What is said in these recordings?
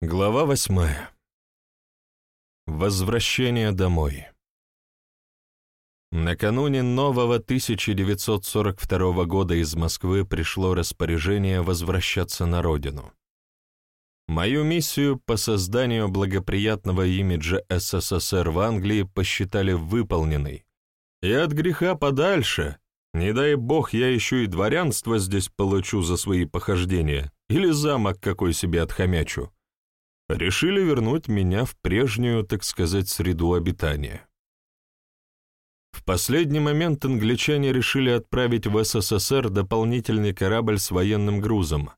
Глава восьмая. Возвращение домой. Накануне нового 1942 года из Москвы пришло распоряжение возвращаться на родину. Мою миссию по созданию благоприятного имиджа СССР в Англии посчитали выполненной, и от греха подальше, не дай бог я еще и дворянство здесь получу за свои похождения, или замок какой себе отхомячу, решили вернуть меня в прежнюю, так сказать, среду обитания. В последний момент англичане решили отправить в СССР дополнительный корабль с военным грузом,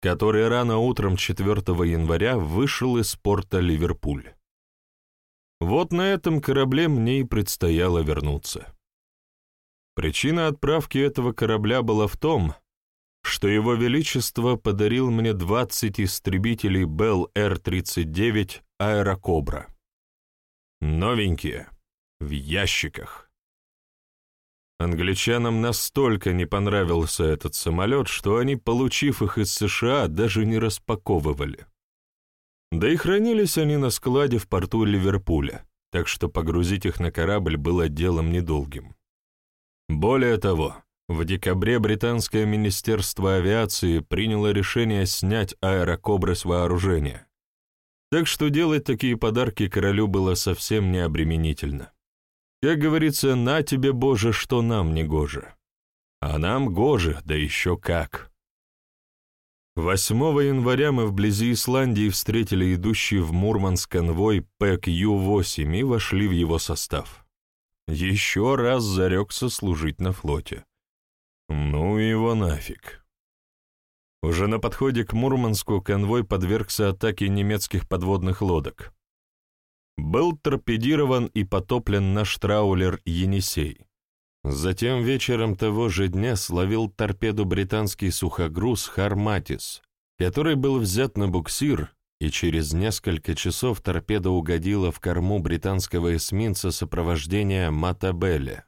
который рано утром 4 января вышел из порта Ливерпуль. Вот на этом корабле мне и предстояло вернуться. Причина отправки этого корабля была в том, что Его Величество подарил мне 20 истребителей Bell Р-39 «Аэрокобра». Новенькие, в ящиках. Англичанам настолько не понравился этот самолет, что они, получив их из США, даже не распаковывали. Да и хранились они на складе в порту Ливерпуля, так что погрузить их на корабль было делом недолгим. Более того, в декабре британское министерство авиации приняло решение снять аэрокобры с вооружения. Так что делать такие подарки королю было совсем не обременительно. Как говорится, на тебе, Боже, что нам не гоже. А нам гоже, да еще как. 8 января мы вблизи Исландии встретили идущий в Мурманск конвой ПЭК-Ю-8 и вошли в его состав. Еще раз зарекся служить на флоте. Ну его нафиг. Уже на подходе к Мурманску конвой подвергся атаке немецких подводных лодок. Был торпедирован и потоплен наш траулер «Енисей». Затем вечером того же дня словил торпеду британский сухогруз «Харматис», который был взят на буксир, и через несколько часов торпеда угодила в корму британского эсминца сопровождения «Матабелле»,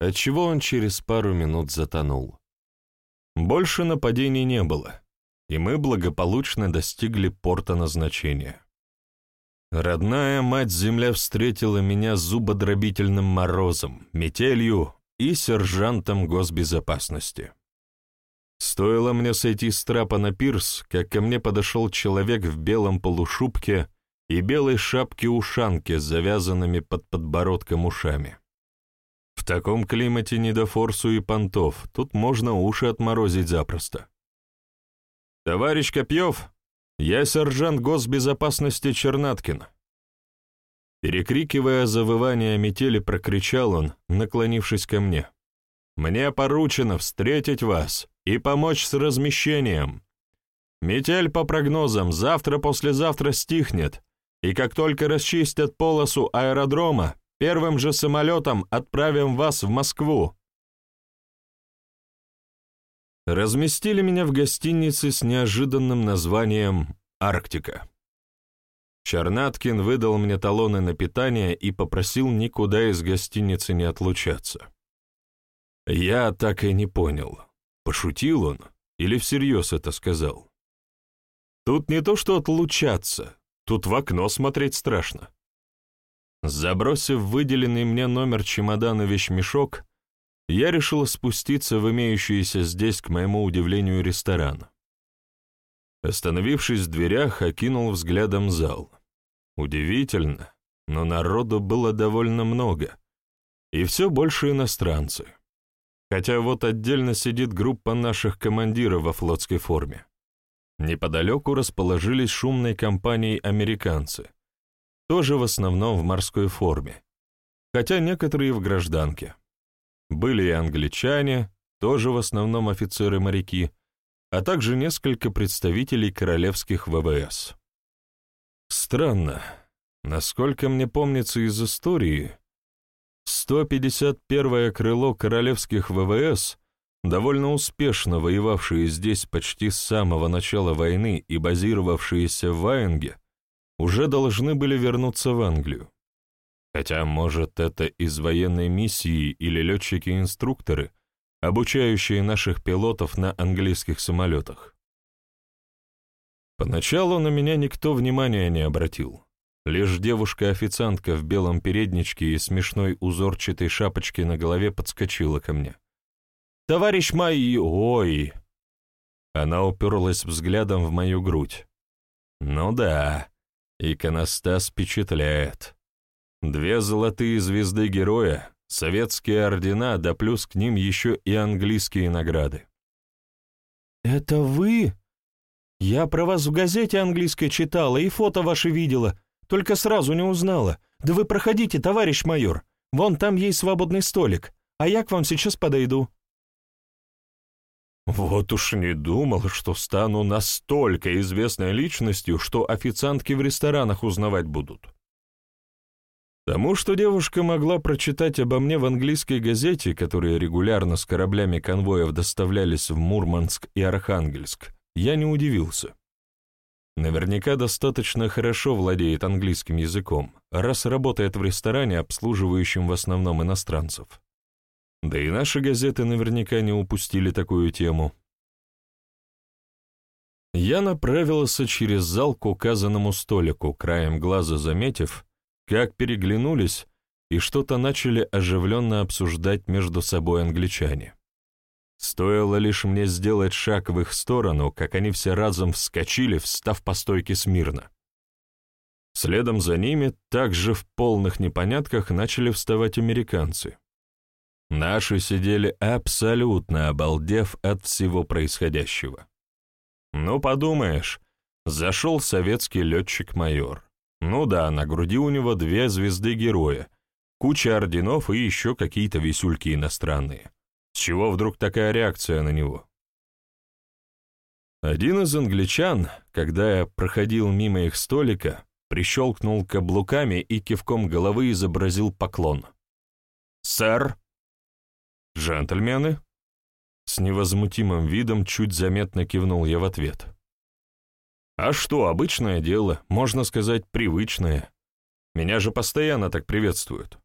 отчего он через пару минут затонул. Больше нападений не было, и мы благополучно достигли порта назначения. Родная мать-земля встретила меня зубодробительным морозом, метелью и сержантом госбезопасности. Стоило мне сойти с трапа на пирс, как ко мне подошел человек в белом полушубке и белой шапке-ушанке с завязанными под подбородком ушами. Таком климате не до форсу и понтов, тут можно уши отморозить запросто. «Товарищ Копьев, я сержант госбезопасности Чернаткин». Перекрикивая завывание метели, прокричал он, наклонившись ко мне. «Мне поручено встретить вас и помочь с размещением. Метель, по прогнозам, завтра-послезавтра стихнет, и как только расчистят полосу аэродрома, Первым же самолетом отправим вас в Москву. Разместили меня в гостинице с неожиданным названием «Арктика». Чернаткин выдал мне талоны на питание и попросил никуда из гостиницы не отлучаться. Я так и не понял, пошутил он или всерьез это сказал. Тут не то что отлучаться, тут в окно смотреть страшно. Забросив выделенный мне номер чемодана вещмешок, я решил спуститься в имеющийся здесь, к моему удивлению, ресторан. Остановившись в дверях, окинул взглядом зал. Удивительно, но народу было довольно много, и все больше иностранцы. Хотя вот отдельно сидит группа наших командиров во флотской форме. Неподалеку расположились шумной компанией американцы, тоже в основном в морской форме, хотя некоторые в гражданке. Были и англичане, тоже в основном офицеры-моряки, а также несколько представителей королевских ВВС. Странно, насколько мне помнится из истории, 151-е крыло королевских ВВС, довольно успешно воевавшие здесь почти с самого начала войны и базировавшиеся в Ваенге, уже должны были вернуться в Англию. Хотя, может, это из военной миссии или летчики-инструкторы, обучающие наших пилотов на английских самолетах. Поначалу на меня никто внимания не обратил. Лишь девушка-официантка в белом передничке и смешной узорчатой шапочке на голове подскочила ко мне. «Товарищ мой... Ой!» Она уперлась взглядом в мою грудь. «Ну да, иконостас впечатляет. Две золотые звезды героя, советские ордена, да плюс к ним еще и английские награды». «Это вы? Я про вас в газете английской читала и фото ваши видела. Только сразу не узнала. Да вы проходите, товарищ майор. Вон там есть свободный столик, а я к вам сейчас подойду». Вот уж не думал, что стану настолько известной личностью, что официантки в ресторанах узнавать будут. Тому, что девушка могла прочитать обо мне в английской газете, которые регулярно с кораблями конвоев доставлялись в Мурманск и Архангельск, я не удивился. Наверняка достаточно хорошо владеет английским языком, раз работает в ресторане, обслуживающем в основном иностранцев. Да и наши газеты наверняка не упустили такую тему. Я направился через зал к указанному столику, краем глаза заметив, как переглянулись и что-то начали оживленно обсуждать между собой англичане. Стоило лишь мне сделать шаг в их сторону, как они все разом вскочили, встав по стойке смирно. Следом за ними, также в полных непонятках, начали вставать американцы. Наши сидели абсолютно обалдев от всего происходящего. Ну, подумаешь, зашел советский летчик-майор. Ну да, на груди у него две звезды героя, куча орденов и еще какие-то висюльки иностранные. С чего вдруг такая реакция на него? Один из англичан, когда я проходил мимо их столика, прищелкнул каблуками и кивком головы изобразил поклон. «Сэр!» «Джентльмены?» С невозмутимым видом чуть заметно кивнул я в ответ. «А что, обычное дело, можно сказать, привычное. Меня же постоянно так приветствуют.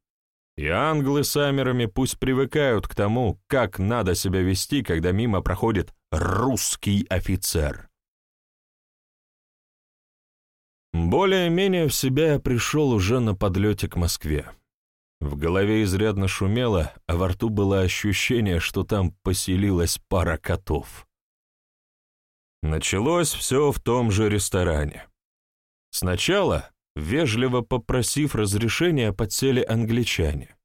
И англы с амерами пусть привыкают к тому, как надо себя вести, когда мимо проходит русский офицер. Более-менее в себя я пришел уже на подлете к Москве. В голове изрядно шумело, а во рту было ощущение, что там поселилась пара котов. Началось все в том же ресторане. Сначала Вежливо попросив разрешения, подсели англичане.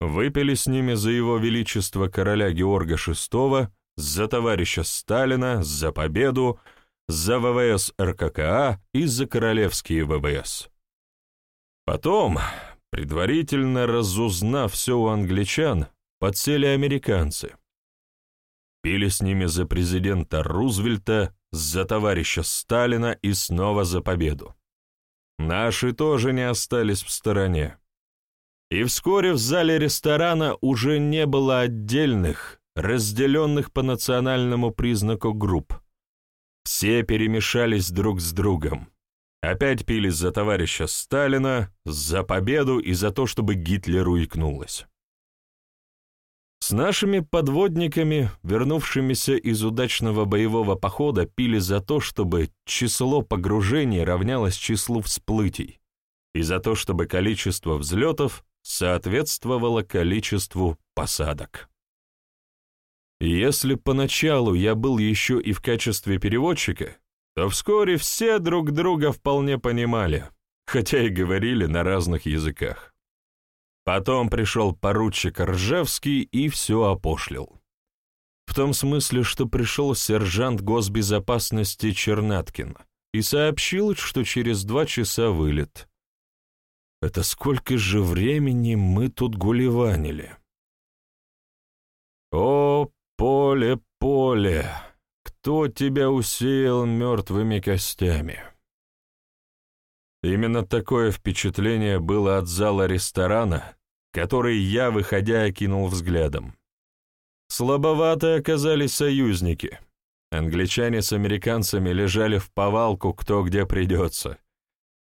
Выпили с ними за его величество короля Георга VI, за товарища Сталина, за победу, за ВВС РККА и за королевские ВВС. Потом, предварительно разузнав все у англичан, подсели американцы. Пили с ними за президента Рузвельта, за товарища Сталина и снова за победу. Наши тоже не остались в стороне. И вскоре в зале ресторана уже не было отдельных, разделенных по национальному признаку групп. Все перемешались друг с другом. Опять пили за товарища Сталина, за победу и за то, чтобы Гитлеру икнулось. С нашими подводниками, вернувшимися из удачного боевого похода, пили за то, чтобы число погружений равнялось числу всплытий, и за то, чтобы количество взлетов соответствовало количеству посадок. если поначалу я был еще и в качестве переводчика, то вскоре все друг друга вполне понимали, хотя и говорили на разных языках. Потом пришел поручик Ржевский и все опошлил. В том смысле, что пришел сержант госбезопасности Чернаткин и сообщил, что через два часа вылет. Это сколько же времени мы тут гулеванили? О, поле, поле, кто тебя усеял мертвыми костями? Именно такое впечатление было от зала ресторана, который я, выходя, окинул взглядом. Слабовато оказались союзники. Англичане с американцами лежали в повалку кто где придется.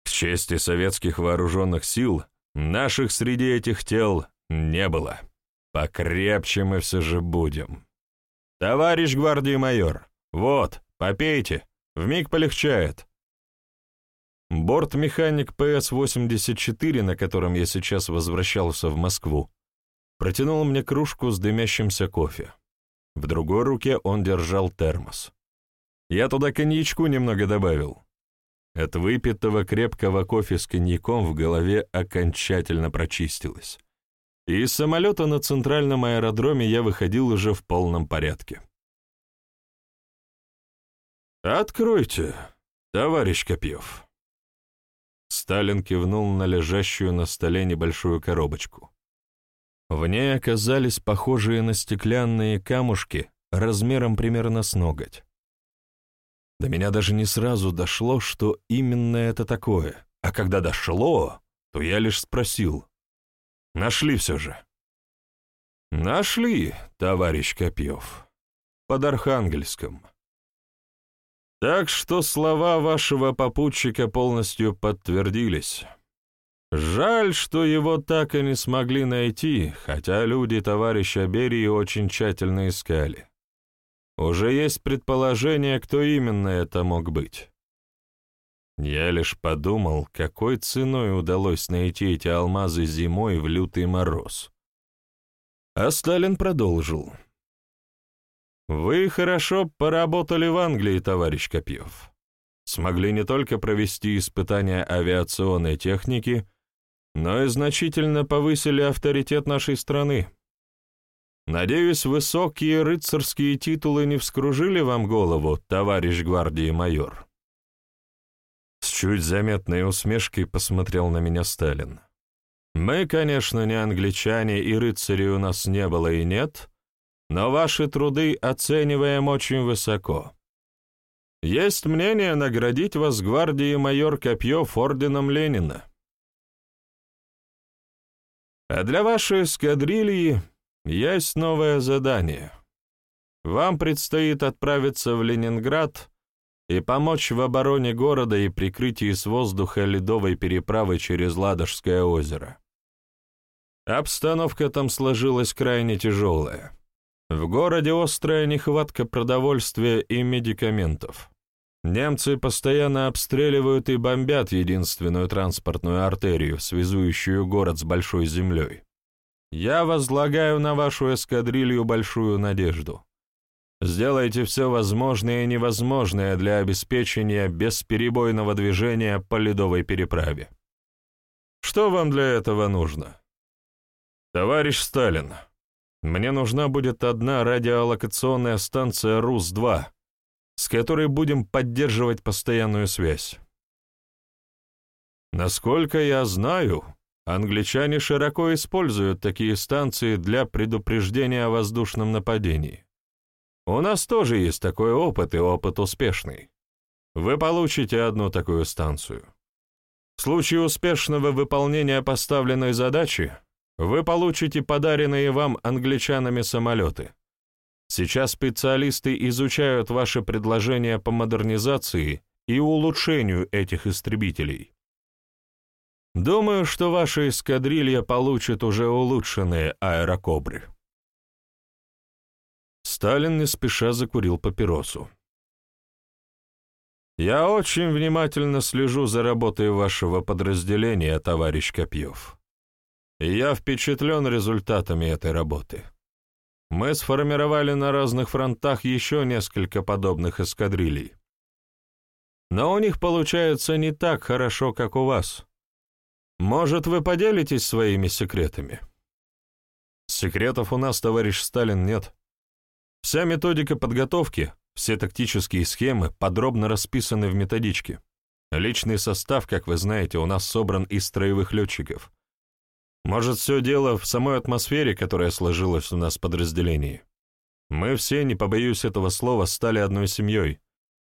К чести советских вооруженных сил, наших среди этих тел не было. Покрепче мы все же будем. Товарищ гвардии майор, вот, попейте, Вмиг полегчает. Бортмеханик ПС-84, на котором я сейчас возвращался в Москву, протянул мне кружку с дымящимся кофе. В другой руке он держал термос. Я туда коньячку немного добавил. От выпитого крепкого кофе с коньяком в голове окончательно прочистилось. И из самолета на центральном аэродроме я выходил уже в полном порядке. «Откройте, товарищ Копьев». Сталин кивнул на лежащую на столе небольшую коробочку. В ней оказались похожие на стеклянные камушки размером примерно с ноготь. До меня даже не сразу дошло, что именно это такое, а когда дошло, то я лишь спросил. Нашли все же. Нашли, товарищ Копьев, под Архангельском. Так что слова вашего попутчика полностью подтвердились. Жаль, что его так и не смогли найти, хотя люди товарища Берии очень тщательно искали. Уже есть предположение, кто именно это мог быть. Я лишь подумал, какой ценой удалось найти эти алмазы зимой в лютый мороз. А Сталин продолжил. Вы хорошо поработали в Англии, товарищ Копьев. Смогли не только провести испытания авиационной техники, но и значительно повысили авторитет нашей страны. Надеюсь, высокие рыцарские титулы не вскружили вам голову, товарищ гвардии майор. С чуть заметной усмешкой посмотрел на меня Сталин. Мы, конечно, не англичане, и рыцарей у нас не было и нет, но ваши труды оцениваем очень высоко. Есть мнение наградить вас гвардии майор Копьев орденом Ленина. А для вашей эскадрильи есть новое задание. Вам предстоит отправиться в Ленинград и помочь в обороне города и прикрытии с воздуха ледовой переправы через Ладожское озеро. Обстановка там сложилась крайне тяжелая. В городе острая нехватка продовольствия и медикаментов. Немцы постоянно обстреливают и бомбят единственную транспортную артерию, связующую город с Большой землей. Я возлагаю на вашу эскадрилью большую надежду. Сделайте все возможное и невозможное для обеспечения бесперебойного движения по ледовой переправе. Что вам для этого нужно? Товарищ Сталин, мне нужна будет одна радиолокационная станция РУС-2, с которой будем поддерживать постоянную связь. Насколько я знаю, англичане широко используют такие станции для предупреждения о воздушном нападении. У нас тоже есть такой опыт и опыт успешный. Вы получите одну такую станцию. В случае успешного выполнения поставленной задачи вы получите подаренные вам англичанами самолеты. Сейчас специалисты изучают ваши предложения по модернизации и улучшению этих истребителей. Думаю, что ваша эскадрилья получит уже улучшенные аэрокобры. Сталин не спеша закурил папиросу. «Я очень внимательно слежу за работой вашего подразделения, товарищ Копьев я впечатлен результатами этой работы. Мы сформировали на разных фронтах еще несколько подобных эскадрилей. Но у них получается не так хорошо, как у вас. Может, вы поделитесь своими секретами? Секретов у нас, товарищ Сталин, нет. Вся методика подготовки, все тактические схемы подробно расписаны в методичке. Личный состав, как вы знаете, у нас собран из строевых летчиков. Может, все дело в самой атмосфере, которая сложилась у нас в подразделении. Мы все, не побоюсь этого слова, стали одной семьей.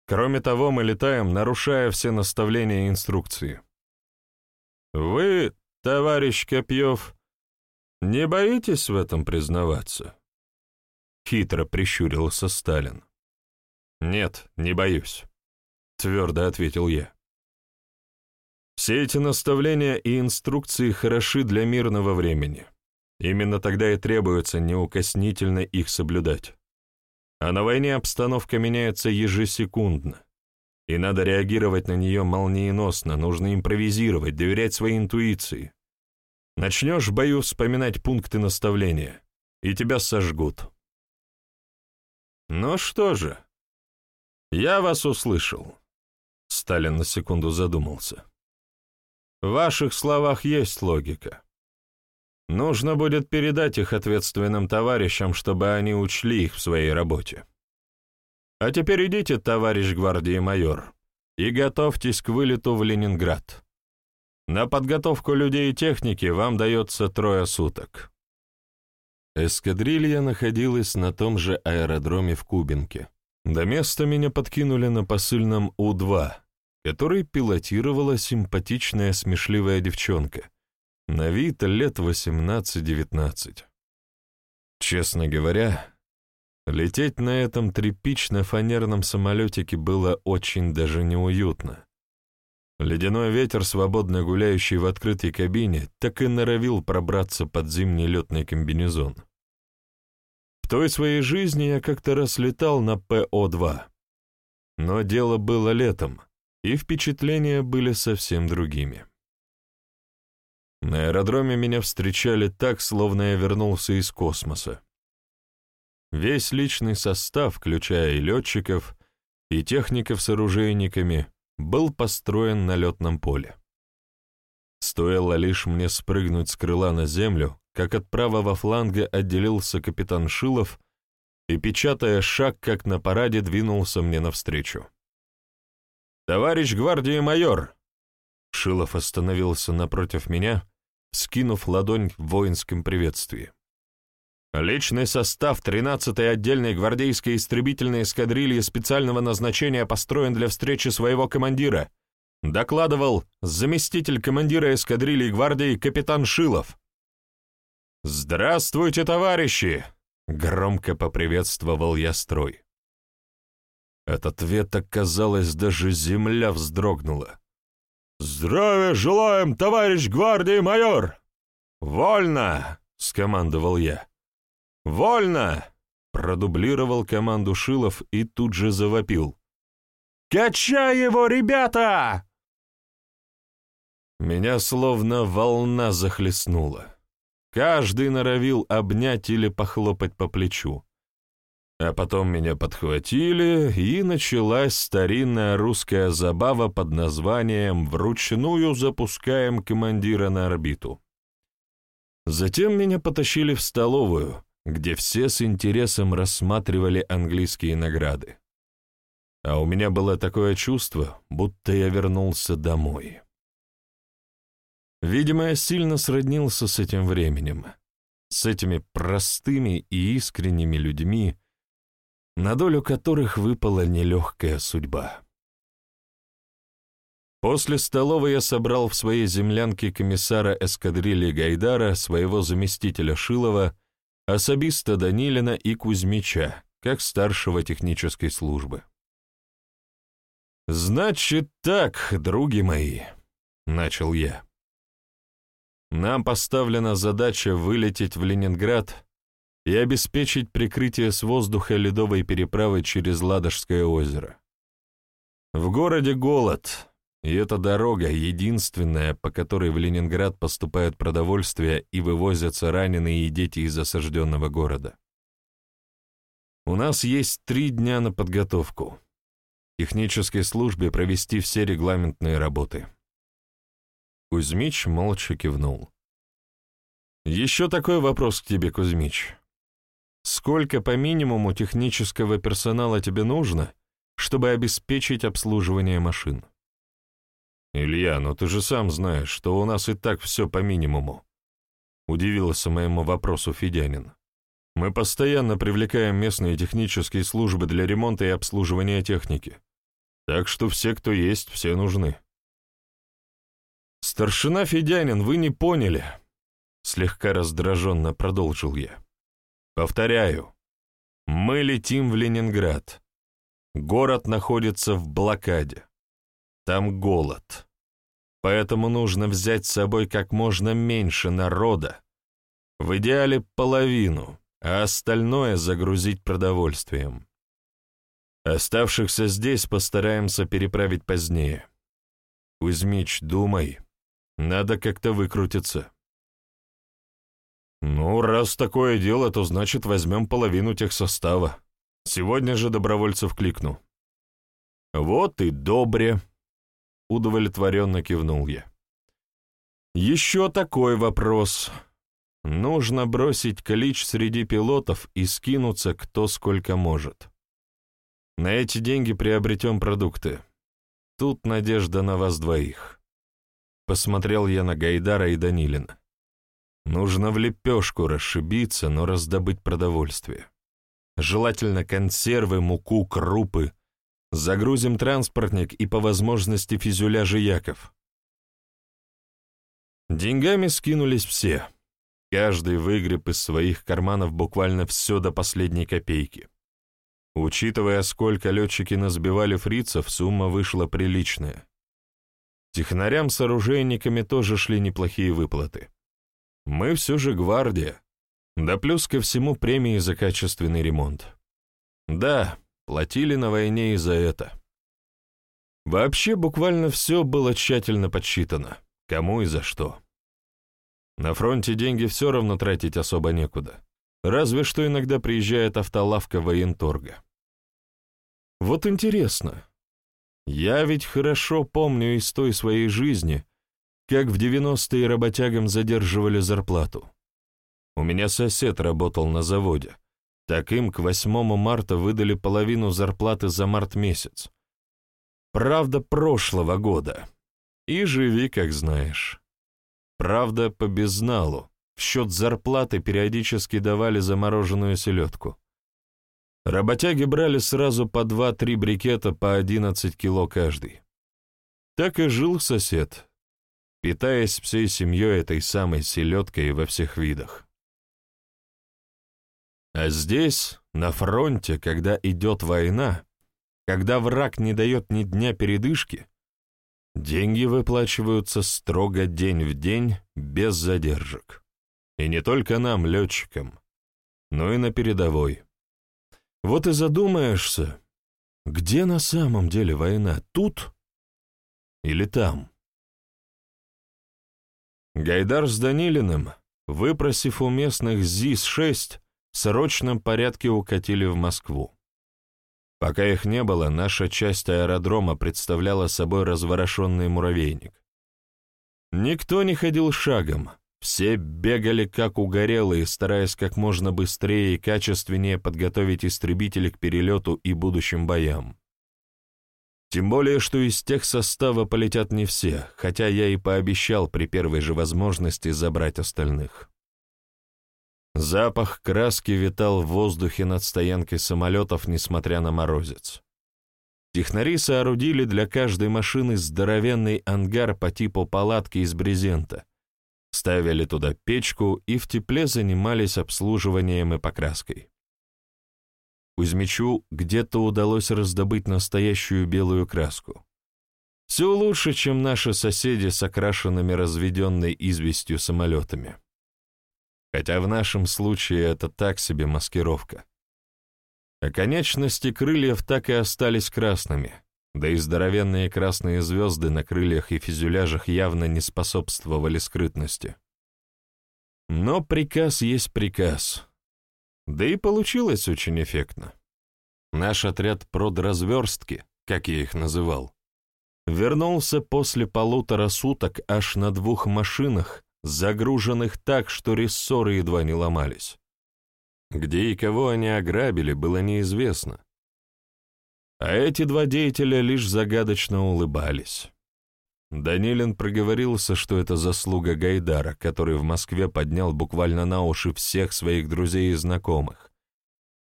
Кроме того, мы летаем, нарушая все наставления и инструкции. Вы, товарищ Копьев, не боитесь в этом признаваться? Хитро прищурился Сталин. Нет, не боюсь, твердо ответил я. Все эти наставления и инструкции хороши для мирного времени. Именно тогда и требуется неукоснительно их соблюдать. А на войне обстановка меняется ежесекундно. И надо реагировать на нее молниеносно, нужно импровизировать, доверять своей интуиции. Начнешь в бою вспоминать пункты наставления, и тебя сожгут. Ну что же, я вас услышал. Сталин на секунду задумался. В ваших словах есть логика. Нужно будет передать их ответственным товарищам, чтобы они учли их в своей работе. А теперь идите, товарищ гвардии майор, и готовьтесь к вылету в Ленинград. На подготовку людей и техники вам дается трое суток. Эскадрилья находилась на том же аэродроме в Кубинке. До места меня подкинули на посыльном У-2, который пилотировала симпатичная смешливая девчонка, на вид лет 18-19. Честно говоря, лететь на этом тряпично-фанерном самолетике было очень даже неуютно. Ледяной ветер, свободно гуляющий в открытой кабине, так и норовил пробраться под зимний летный комбинезон. В той своей жизни я как-то раз летал на ПО-2. Но дело было летом, и впечатления были совсем другими. На аэродроме меня встречали так, словно я вернулся из космоса. Весь личный состав, включая и летчиков, и техников с оружейниками, был построен на летном поле. Стоило лишь мне спрыгнуть с крыла на землю, как от правого фланга отделился капитан Шилов и, печатая шаг, как на параде, двинулся мне навстречу. «Товарищ гвардии майор!» Шилов остановился напротив меня, скинув ладонь в воинском приветствии. Личный состав 13-й отдельной гвардейской истребительной эскадрильи специального назначения построен для встречи своего командира, докладывал заместитель командира эскадрильи гвардии капитан Шилов. «Здравствуйте, товарищи!» — громко поприветствовал я строй. От ответа, казалось, даже земля вздрогнула. «Здравия желаем, товарищ гвардии майор!» «Вольно!» — скомандовал я. «Вольно!» — продублировал команду Шилов и тут же завопил. «Качай его, ребята!» Меня словно волна захлестнула. Каждый норовил обнять или похлопать по плечу. А потом меня подхватили, и началась старинная русская забава под названием «Вручную запускаем командира на орбиту». Затем меня потащили в столовую, где все с интересом рассматривали английские награды. А у меня было такое чувство, будто я вернулся домой. Видимо, я сильно сроднился с этим временем, с этими простыми и искренними людьми, на долю которых выпала нелегкая судьба. После столовой я собрал в своей землянке комиссара эскадрильи Гайдара, своего заместителя Шилова, особиста Данилина и Кузьмича, как старшего технической службы. «Значит так, други мои», — начал я. «Нам поставлена задача вылететь в Ленинград и обеспечить прикрытие с воздуха ледовой переправы через Ладожское озеро. В городе голод, и эта дорога единственная, по которой в Ленинград поступают продовольствия и вывозятся раненые и дети из осажденного города. У нас есть три дня на подготовку. Технической службе провести все регламентные работы. Кузьмич молча кивнул. «Еще такой вопрос к тебе, Кузьмич. Сколько по минимуму технического персонала тебе нужно, чтобы обеспечить обслуживание машин? Илья, ну ты же сам знаешь, что у нас и так все по минимуму. Удивился моему вопросу Федянин. Мы постоянно привлекаем местные технические службы для ремонта и обслуживания техники. Так что все, кто есть, все нужны. Старшина Федянин, вы не поняли. Слегка раздраженно продолжил я. Повторяю, мы летим в Ленинград. Город находится в блокаде. Там голод. Поэтому нужно взять с собой как можно меньше народа, в идеале половину, а остальное загрузить продовольствием. Оставшихся здесь постараемся переправить позднее. Кузьмич, думай. Надо как-то выкрутиться. Ну, раз такое дело, то значит возьмем половину тех состава. Сегодня же добровольцев кликну. Вот и добре. Удовлетворенно кивнул я. Еще такой вопрос. Нужно бросить клич среди пилотов и скинуться кто сколько может. На эти деньги приобретем продукты. Тут надежда на вас двоих. Посмотрел я на Гайдара и Данилина. Нужно в лепешку расшибиться, но раздобыть продовольствие. Желательно консервы, муку, крупы. Загрузим транспортник и по возможности фюзеляжи яков. Деньгами скинулись все. Каждый выгреб из своих карманов буквально все до последней копейки. Учитывая, сколько летчики насбивали фрицев, сумма вышла приличная. Технарям с оружейниками тоже шли неплохие выплаты. Мы все же гвардия, да плюс ко всему премии за качественный ремонт. Да, платили на войне и за это. Вообще буквально все было тщательно подсчитано, кому и за что. На фронте деньги все равно тратить особо некуда. Разве что иногда приезжает автолавка военторга. Вот интересно. Я ведь хорошо помню из той своей жизни, как в 90-е работягам задерживали зарплату. У меня сосед работал на заводе. Так им к 8 марта выдали половину зарплаты за март месяц. Правда, прошлого года. И живи, как знаешь. Правда, по безналу. В счет зарплаты периодически давали замороженную селедку. Работяги брали сразу по два-три брикета по 11 кило каждый. Так и жил сосед, питаясь всей семьей этой самой селедкой во всех видах. А здесь, на фронте, когда идет война, когда враг не дает ни дня передышки, деньги выплачиваются строго день в день, без задержек. И не только нам, летчикам, но и на передовой. Вот и задумаешься, где на самом деле война, тут или там? Гайдар с Данилиным, выпросив у местных ЗИС-6, в срочном порядке укатили в Москву. Пока их не было, наша часть аэродрома представляла собой разворошенный муравейник. Никто не ходил шагом, все бегали как угорелые, стараясь как можно быстрее и качественнее подготовить истребители к перелету и будущим боям. Тем более, что из тех состава полетят не все, хотя я и пообещал при первой же возможности забрать остальных. Запах краски витал в воздухе над стоянкой самолетов, несмотря на морозец. Технари соорудили для каждой машины здоровенный ангар по типу палатки из брезента — ставили туда печку и в тепле занимались обслуживанием и покраской. Кузьмичу где-то удалось раздобыть настоящую белую краску. Все лучше, чем наши соседи с окрашенными разведенной известью самолетами. Хотя в нашем случае это так себе маскировка. А конечности крыльев так и остались красными, да и здоровенные красные звезды на крыльях и фюзеляжах явно не способствовали скрытности. Но приказ есть приказ. Да и получилось очень эффектно. Наш отряд продразверстки, как я их называл, вернулся после полутора суток аж на двух машинах, загруженных так, что рессоры едва не ломались. Где и кого они ограбили, было неизвестно. А эти два деятеля лишь загадочно улыбались. Данилин проговорился, что это заслуга Гайдара, который в Москве поднял буквально на уши всех своих друзей и знакомых,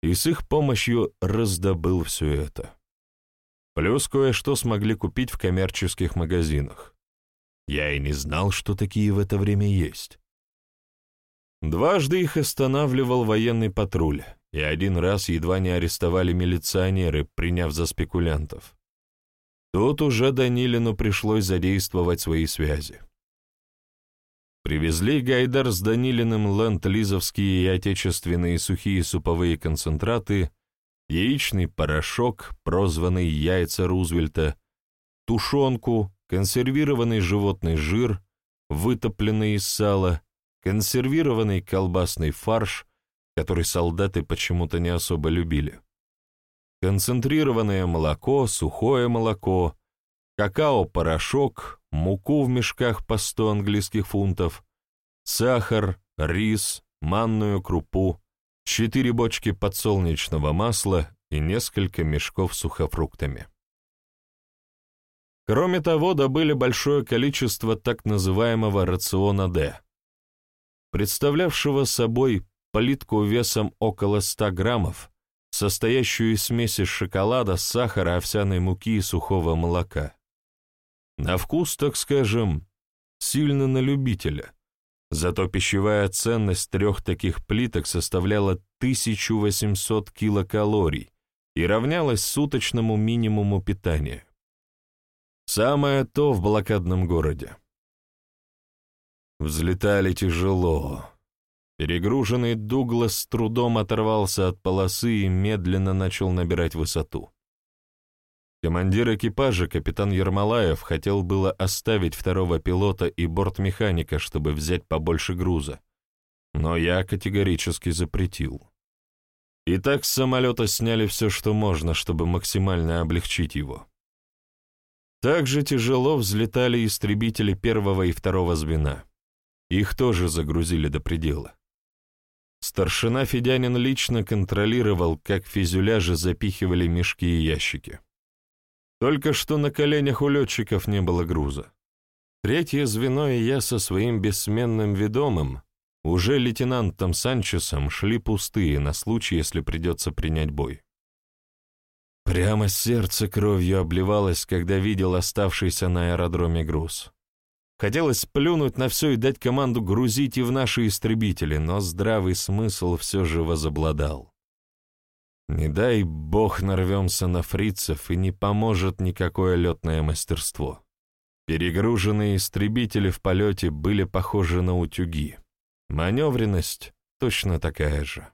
и с их помощью раздобыл все это. Плюс кое-что смогли купить в коммерческих магазинах. Я и не знал, что такие в это время есть. Дважды их останавливал военный патруль, и один раз едва не арестовали милиционеры, приняв за спекулянтов. Тут уже Данилину пришлось задействовать свои связи. Привезли Гайдар с Данилиным ленд-лизовские и отечественные сухие суповые концентраты, яичный порошок, прозванный яйца Рузвельта, тушенку, консервированный животный жир, вытопленный из сала, консервированный колбасный фарш, который солдаты почему-то не особо любили, концентрированное молоко, сухое молоко, какао-порошок, муку в мешках по 100 английских фунтов, сахар, рис, манную крупу, четыре бочки подсолнечного масла и несколько мешков с сухофруктами. Кроме того, добыли большое количество так называемого рациона D, представлявшего собой плитку весом около 100 граммов, состоящую из смеси шоколада, сахара, овсяной муки и сухого молока. На вкус, так скажем, сильно на любителя, зато пищевая ценность трех таких плиток составляла 1800 килокалорий и равнялась суточному минимуму питания. Самое то в блокадном городе. Взлетали тяжело. Перегруженный Дуглас с трудом оторвался от полосы и медленно начал набирать высоту. Командир экипажа, капитан Ермолаев, хотел было оставить второго пилота и бортмеханика, чтобы взять побольше груза, но я категорически запретил. И так с самолета сняли все, что можно, чтобы максимально облегчить его. Также тяжело взлетали истребители первого и второго звена. Их тоже загрузили до предела. Старшина Федянин лично контролировал, как фюзеляжи запихивали мешки и ящики. Только что на коленях у летчиков не было груза. Третье звено и я со своим бессменным ведомым, уже лейтенантом Санчесом, шли пустые на случай, если придется принять бой. Прямо сердце кровью обливалось, когда видел оставшийся на аэродроме груз. Хотелось плюнуть на все и дать команду грузить и в наши истребители, но здравый смысл все же возобладал. Не дай бог нарвемся на фрицев, и не поможет никакое летное мастерство. Перегруженные истребители в полете были похожи на утюги. Маневренность точно такая же.